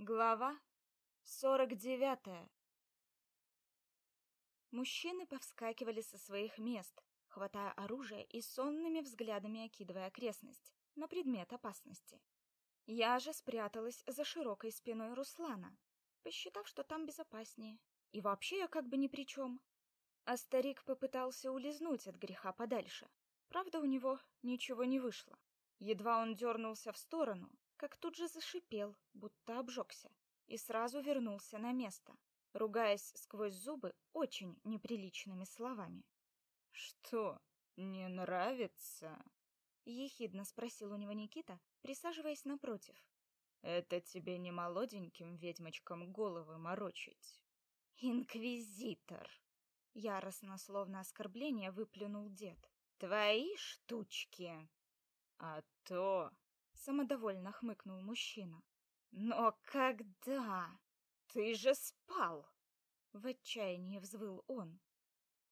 Глава сорок девятая. Мужчины повскакивали со своих мест, хватая оружие и сонными взглядами окидывая окрестность на предмет опасности. Я же спряталась за широкой спиной Руслана, посчитав, что там безопаснее. И вообще я как бы ни при чем. А старик попытался улизнуть от греха подальше. Правда, у него ничего не вышло. Едва он дернулся в сторону, как тут же зашипел, будто обжегся, и сразу вернулся на место, ругаясь сквозь зубы очень неприличными словами. Что, не нравится? ехидно спросил у него Никита, присаживаясь напротив. Это тебе не молоденьким ведьмочкам головы морочить. Инквизитор, яростно, словно оскорбление, выплюнул дед. Твои штучки. А то самодовольно хмыкнул мужчина. Но когда? Ты же спал. В отчаянии взвыл он.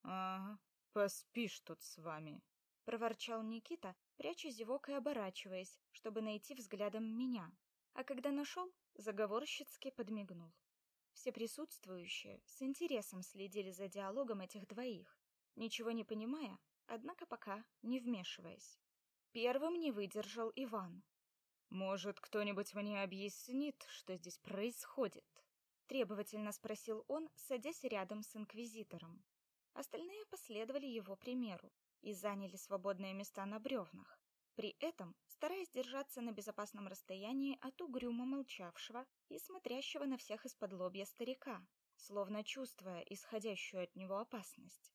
Ага, поспишь тут с вами, проворчал Никита, пряча зевок и оборачиваясь, чтобы найти взглядом меня. А когда нашел, заговорщицки подмигнул. Все присутствующие с интересом следили за диалогом этих двоих, ничего не понимая, однако пока не вмешиваясь. Первым не выдержал Иван. Может, кто-нибудь мне объяснит, что здесь происходит? требовательно спросил он, садясь рядом с инквизитором. Остальные последовали его примеру и заняли свободные места на бревнах, при этом стараясь держаться на безопасном расстоянии от угрюмо молчавшего и смотрящего на всех из-под лобья старика, словно чувствуя исходящую от него опасность.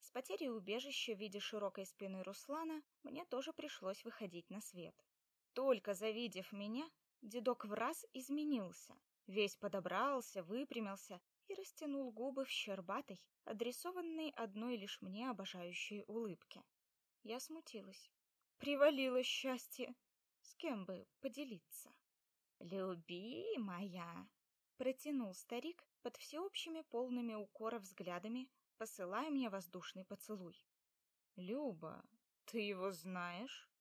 С потерей убежища в виде широкой спины Руслана мне тоже пришлось выходить на свет. Только завидев меня, дедок в раз изменился, весь подобрался, выпрямился и растянул губы в щербатой, адресованной одной лишь мне обожающей улыбке. Я смутилась. Привалило счастье. С кем бы поделиться? «Любимая!» — протянул старик под всеобщими полными укора взглядами, посылая мне воздушный поцелуй. «Люба, ты его знаешь?»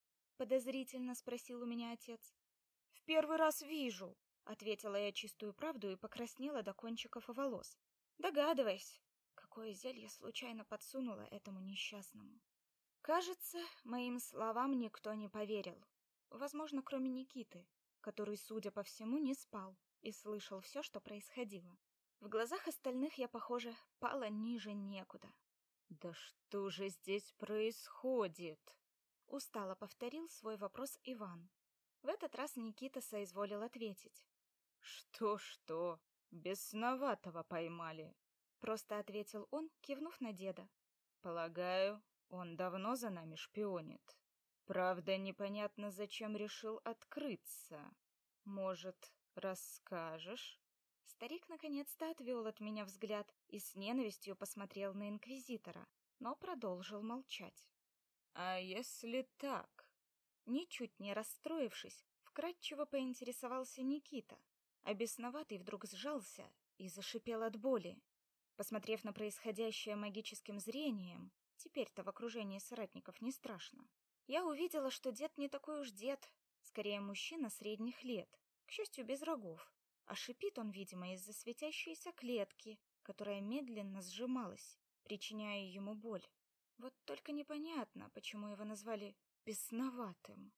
Подозрительно спросил у меня отец. В первый раз вижу, ответила я чистую правду и покраснела до кончиков волос. Догадываясь, какое зелье случайно подсунула этому несчастному. Кажется, моим словам никто не поверил. Возможно, кроме Никиты, который, судя по всему, не спал и слышал все, что происходило. В глазах остальных я, похоже, пала ниже некуда. Да что же здесь происходит? Устало повторил свой вопрос Иван. В этот раз Никита соизволил ответить. Что, что? Бесноватого поймали, просто ответил он, кивнув на деда. Полагаю, он давно за нами шпионит. Правда, непонятно, зачем решил открыться. Может, расскажешь? Старик наконец-то отвел от меня взгляд и с ненавистью посмотрел на инквизитора, но продолжил молчать. А если так? Ничуть не расстроившись, вкратчиво поинтересовался Никита, а бесноватый вдруг сжался и зашипел от боли. Посмотрев на происходящее магическим зрением, теперь-то в окружении соратников не страшно. Я увидела, что дед не такой уж дед, скорее мужчина средних лет, к счастью, без рогов. А шипит он, видимо, из-за светящейся клетки, которая медленно сжималась, причиняя ему боль. Вот только непонятно, почему его назвали бесноватым.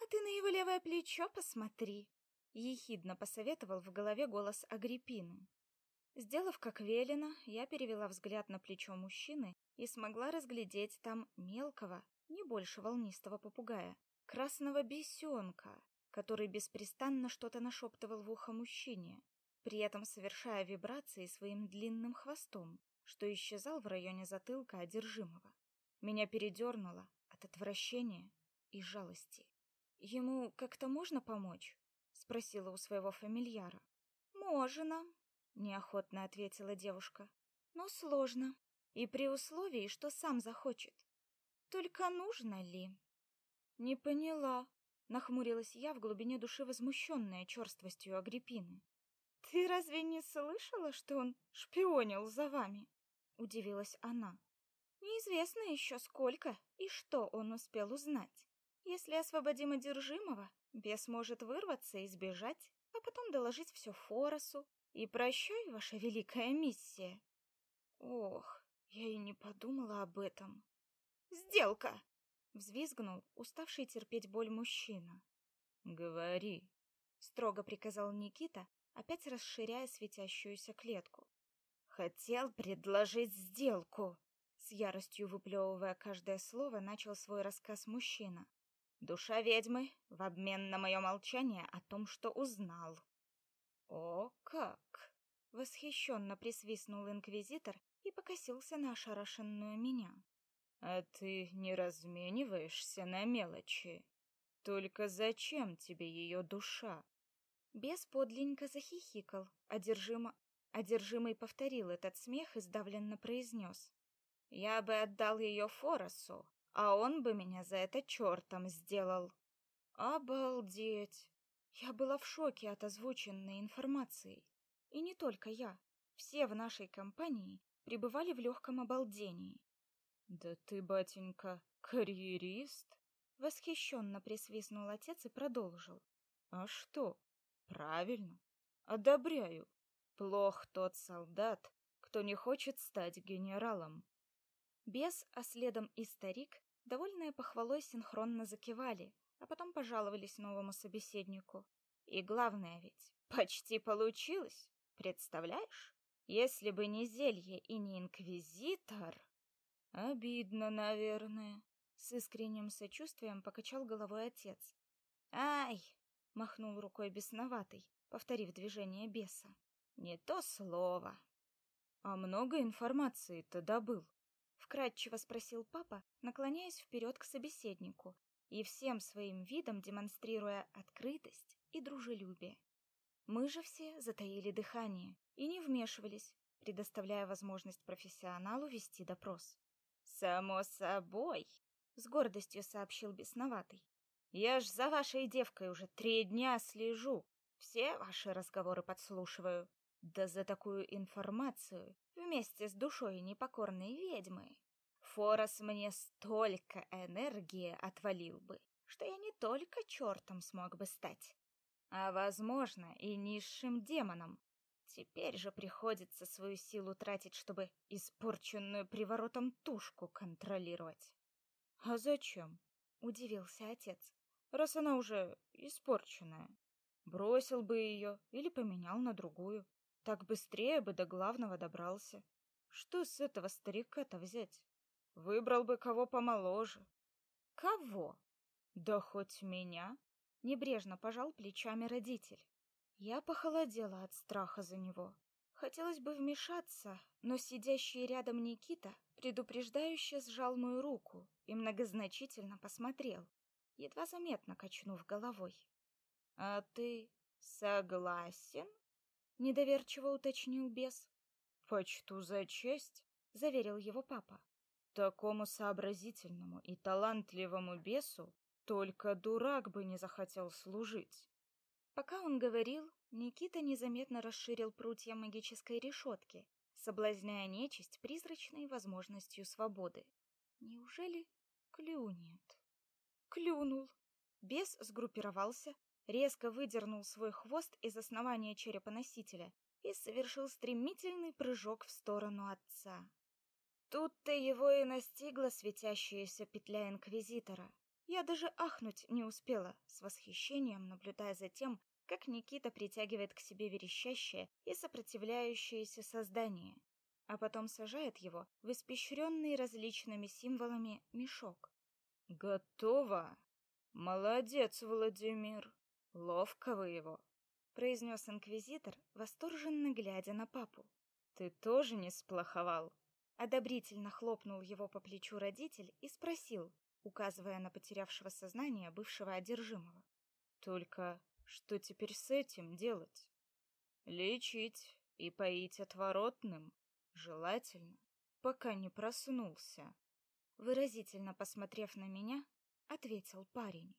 А ты на его левое плечо посмотри, ехидно посоветовал в голове голос Агриппины. Сделав как велено, я перевела взгляд на плечо мужчины и смогла разглядеть там мелкого, не больше волнистого попугая, красного бесенка, который беспрестанно что-то нашептывал в ухо мужчине, при этом совершая вибрации своим длинным хвостом, что исчезал в районе затылка одержимого. Меня передернуло от отвращения и жалости. Ему как-то можно помочь? спросила у своего фамильяра. Можно, неохотно ответила девушка. Но сложно, и при условии, что сам захочет. Только нужно ли? Не поняла, нахмурилась я в глубине души возмущенная черствостью Агриппины. Ты разве не слышала, что он шпионил за вами? Удивилась она. Неизвестно еще сколько и что он успел узнать. Если освободим одержимого, бес может вырваться и сбежать, а потом доложить все Форосу, и прощай, ваша великая миссия. Ох, я и не подумала об этом. Сделка! Взвизгнул, уставший терпеть боль мужчина. Говори, строго приказал Никита, опять расширяя светящуюся клетку. Хотел предложить сделку. С яростью выплевывая каждое слово, начал свой рассказ мужчина. Душа ведьмы в обмен на мое молчание о том, что узнал. О, как! Восхищенно присвистнул инквизитор и покосился на ошарашенную меня. А ты не размениваешься на мелочи. Только зачем тебе ее душа? Бес подленько захихикал, одержимо... одержимый повторил этот смех и сдавленно произнес. Я бы отдал ее Форосу, а он бы меня за это чертом сделал. Обалдеть! Я была в шоке от озвученной информации. И не только я. Все в нашей компании пребывали в легком обалдении. Да ты, батенька, карьерист? Восхищенно присвистнул отец и продолжил. А что? Правильно. Одобряю. Плох тот солдат, кто не хочет стать генералом. Бес, а следом и старик, довольные похвалой синхронно закивали, а потом пожаловались новому собеседнику. И главное ведь, почти получилось. Представляешь? Если бы не зелье и не инквизитор... Обидно, наверное. С искренним сочувствием покачал головой отец. Ай! Махнул рукой бесноватый, повторив движение беса. Не то слово. А много информации ты добыл? Вкратчиво спросил папа, наклоняясь вперед к собеседнику и всем своим видом демонстрируя открытость и дружелюбие. Мы же все затаили дыхание и не вмешивались, предоставляя возможность профессионалу вести допрос. Само собой, с гордостью сообщил бесноватый. Я ж за вашей девкой уже три дня слежу, все ваши разговоры подслушиваю. Да за такую информацию вместе с душой непокорной ведьмы Форос мне столько энергии отвалил бы, что я не только чертом смог бы стать, а, возможно, и низшим демоном. Теперь же приходится свою силу тратить, чтобы испорченную приворотом тушку контролировать. А зачем? удивился отец. Раз она уже испорченная, бросил бы ее или поменял на другую. Так быстрее бы до главного добрался. Что с этого старика-то взять? Выбрал бы кого помоложе. Кого? Да хоть меня. Небрежно пожал плечами родитель. Я похолодела от страха за него. Хотелось бы вмешаться, но сидящий рядом Никита предупреждающе сжал мою руку и многозначительно посмотрел, едва заметно качнув головой. «А ты согласен?» — недоверчиво уточнил бес. «Почту за честь», — заверил его папа. «Такому сообразительному и талантливому бесу только дурак бы не захотел служить. Пока он говорил, Никита незаметно расширил прутья магической решетки, соблазняя нечисть призрачной возможностью свободы. Неужели клюнет? Клюнул. Бес сгруппировался, резко выдернул свой хвост из основания черепа носителя и совершил стремительный прыжок в сторону отца. Тут-то его и настигла светящаяся петля инквизитора. Я даже ахнуть не успела, с восхищением наблюдая за тем, как Никита притягивает к себе верещащее и сопротивляющееся создание, а потом сажает его в испещренный различными символами мешок. «Готово! Молодец, Владимир! Ловко вы его!» произнес инквизитор, восторженно глядя на папу. «Ты тоже не сплоховал?» Одобрительно хлопнул его по плечу родитель и спросил, указывая на потерявшего сознание бывшего одержимого. Только что теперь с этим делать? Лечить и поить отворотным, желательно, пока не проснулся. Выразительно посмотрев на меня, ответил парень.